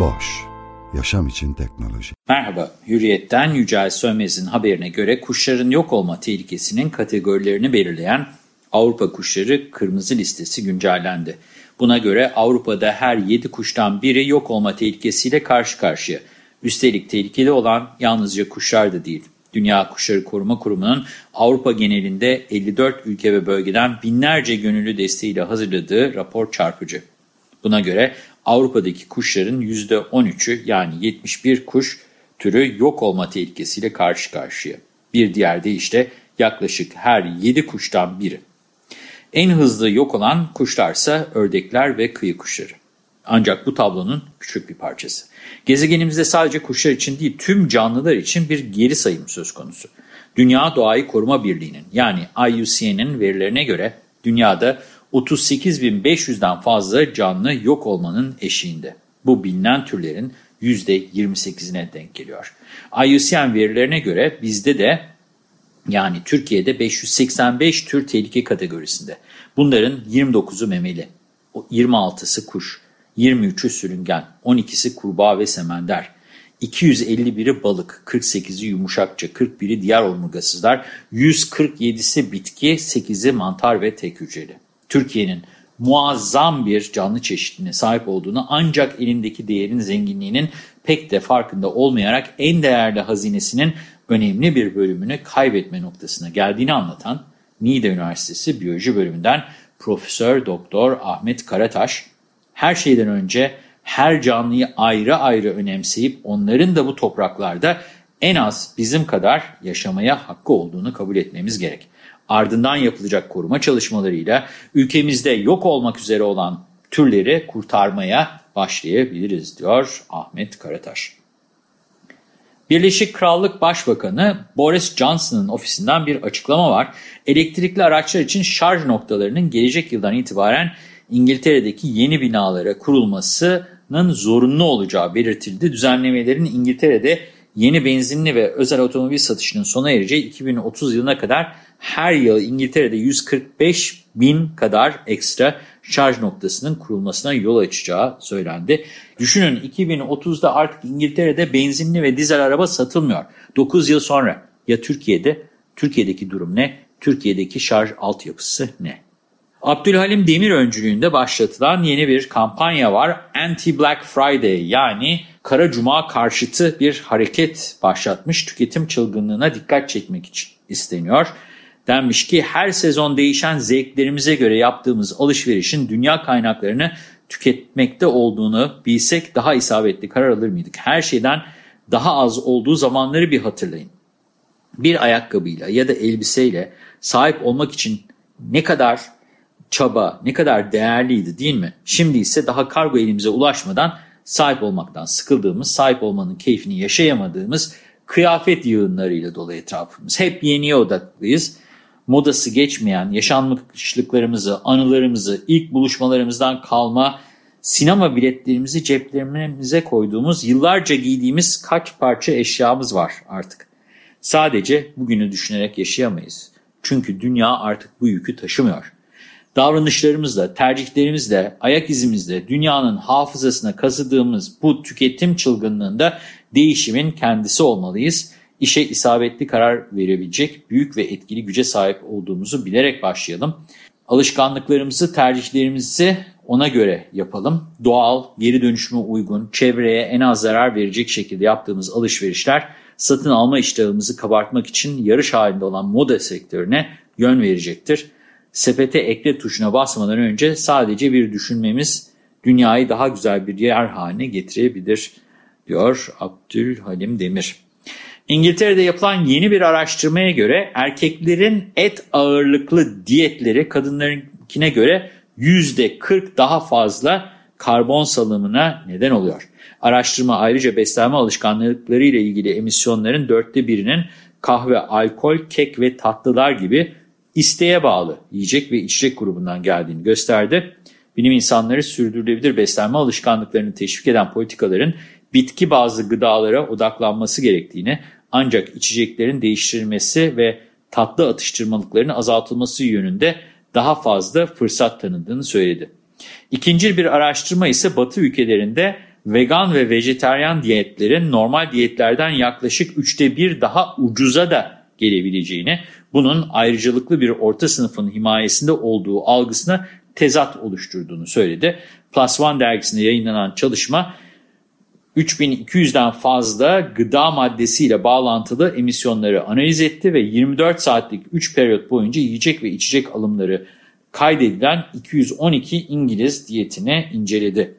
Boş, yaşam için teknoloji. Merhaba, Hürriyet'ten Yücel Sönmez'in haberine göre kuşların yok olma tehlikesinin kategorilerini belirleyen Avrupa Kuşları Kırmızı Listesi güncellendi. Buna göre Avrupa'da her 7 kuştan biri yok olma tehlikesiyle karşı karşıya. Üstelik tehlikeli olan yalnızca kuşlar da değil. Dünya Kuşları Koruma Kurumu'nun Avrupa genelinde 54 ülke ve bölgeden binlerce gönüllü desteğiyle hazırladığı rapor çarpıcı. Buna göre Avrupa'daki kuşların %13'ü yani 71 kuş türü yok olma tehlikesiyle karşı karşıya. Bir diğer deyişle yaklaşık her 7 kuştan biri. En hızlı yok olan kuşlarsa ördekler ve kıyı kuşları. Ancak bu tablonun küçük bir parçası. Gezegenimizde sadece kuşlar için değil tüm canlılar için bir geri sayım söz konusu. Dünya Doğayı Koruma Birliği'nin yani IUCN'in verilerine göre dünyada 38.500'den fazla canlı yok olmanın eşiğinde. Bu bilinen türlerin %28'ine denk geliyor. IUCN verilerine göre bizde de yani Türkiye'de 585 tür tehlike kategorisinde. Bunların 29'u memeli, 26'sı kuş, 23'ü sürüngen, 12'si kurbağa ve semender, 251'i balık, 48'i yumuşakça, 41'i diğer omurgasızlar, 147'si bitki, 8'i mantar ve tek hücreli. Türkiye'nin muazzam bir canlı çeşitliliğine sahip olduğunu ancak elindeki değerin zenginliğinin pek de farkında olmayarak en değerli hazinesinin önemli bir bölümünü kaybetme noktasına geldiğini anlatan Niğde Üniversitesi Biyoloji Bölümünden Profesör Doktor Ahmet Karataş, her şeyden önce her canlıyı ayrı ayrı önemseyip onların da bu topraklarda en az bizim kadar yaşamaya hakkı olduğunu kabul etmemiz gerek. Ardından yapılacak koruma çalışmalarıyla ülkemizde yok olmak üzere olan türleri kurtarmaya başlayabiliriz diyor Ahmet Karataş. Birleşik Krallık Başbakanı Boris Johnson'ın ofisinden bir açıklama var. Elektrikli araçlar için şarj noktalarının gelecek yıldan itibaren İngiltere'deki yeni binalara kurulmasının zorunlu olacağı belirtildi. Düzenlemelerin İngiltere'de yeni benzinli ve özel otomobil satışının sona ereceği 2030 yılına kadar her yıl İngiltere'de 145 bin kadar ekstra şarj noktasının kurulmasına yol açacağı söylendi. Düşünün 2030'da artık İngiltere'de benzinli ve dizel araba satılmıyor. 9 yıl sonra ya Türkiye'de? Türkiye'deki durum ne? Türkiye'deki şarj altyapısı ne? Abdülhalim Demir öncülüğünde başlatılan yeni bir kampanya var. Anti-Black Friday yani Kara Cuma karşıtı bir hareket başlatmış. Tüketim çılgınlığına dikkat çekmek için isteniyor. Denmiş ki her sezon değişen zevklerimize göre yaptığımız alışverişin dünya kaynaklarını tüketmekte olduğunu bilsek daha isabetli karar alır mıydık? Her şeyden daha az olduğu zamanları bir hatırlayın. Bir ayakkabıyla ya da elbiseyle sahip olmak için ne kadar çaba, ne kadar değerliydi değil mi? Şimdi ise daha kargo elimize ulaşmadan sahip olmaktan sıkıldığımız, sahip olmanın keyfini yaşayamadığımız kıyafet yığınlarıyla dolu etrafımız. Hep yeniye odaklıyız. Modası geçmeyen yaşanmışlıklarımızı, anılarımızı, ilk buluşmalarımızdan kalma sinema biletlerimizi ceplerimize koyduğumuz, yıllarca giydiğimiz kaç parça eşyamız var artık. Sadece bugünü düşünerek yaşayamayız. Çünkü dünya artık bu yükü taşımıyor. Davranışlarımızla, tercihlerimizle, ayak izimizle dünyanın hafızasına kazıdığımız bu tüketim çılgınlığında değişimin kendisi olmalıyız. İşe isabetli karar verebilecek büyük ve etkili güce sahip olduğumuzu bilerek başlayalım. Alışkanlıklarımızı, tercihlerimizi ona göre yapalım. Doğal, geri dönüşüme uygun, çevreye en az zarar verecek şekilde yaptığımız alışverişler satın alma iştahımızı kabartmak için yarış halinde olan moda sektörüne yön verecektir. Sepete ekle tuşuna basmadan önce sadece bir düşünmemiz dünyayı daha güzel bir yer haline getirebilir diyor Abdülhalim Demir. İngiltere'de yapılan yeni bir araştırmaya göre erkeklerin et ağırlıklı diyetleri kadınların zamanınkine göre %40 daha fazla karbon salımına neden oluyor. Araştırma ayrıca beslenme alışkanlıkları ile ilgili emisyonların dörtte birinin kahve, alkol, kek ve tatlılar gibi isteğe bağlı yiyecek ve içecek grubundan geldiğini gösterdi. Bilim insanları sürdürülebilir beslenme alışkanlıklarını teşvik eden politikaların bitki bazlı gıdalara odaklanması gerektiğini ancak içeceklerin değiştirilmesi ve tatlı atıştırmalıkların azaltılması yönünde daha fazla fırsat tanıdığını söyledi. İkinci bir araştırma ise Batı ülkelerinde vegan ve vejeteryan diyetlerin normal diyetlerden yaklaşık üçte bir daha ucuza da gelebileceğini, bunun ayrıcalıklı bir orta sınıfın himayesinde olduğu algısına tezat oluşturduğunu söyledi. Plus One dergisinde yayınlanan çalışma 3200'den fazla gıda maddesiyle bağlantılı emisyonları analiz etti ve 24 saatlik 3 periyot boyunca yiyecek ve içecek alımları kaydedilen 212 İngiliz diyetini inceledi.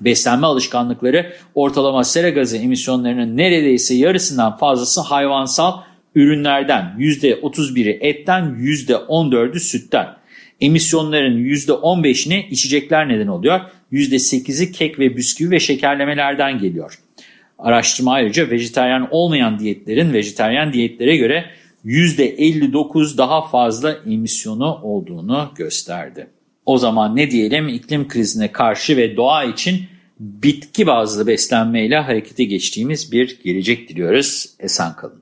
Beslenme alışkanlıkları ortalama sera gazı emisyonlarının neredeyse yarısından fazlası hayvansal ürünlerden, %31'i etten, %14'ü sütten. Emisyonların %15'ini içecekler neden oluyor, %8'i kek ve bisküvi ve şekerlemelerden geliyor. Araştırma ayrıca vejetaryen olmayan diyetlerin vejetaryen diyetlere göre %59 daha fazla emisyonu olduğunu gösterdi. O zaman ne diyelim iklim krizine karşı ve doğa için bitki bazlı beslenmeyle harekete geçtiğimiz bir gelecek diliyoruz. Esen kalın.